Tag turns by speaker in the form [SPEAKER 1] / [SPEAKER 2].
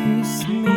[SPEAKER 1] kiss me.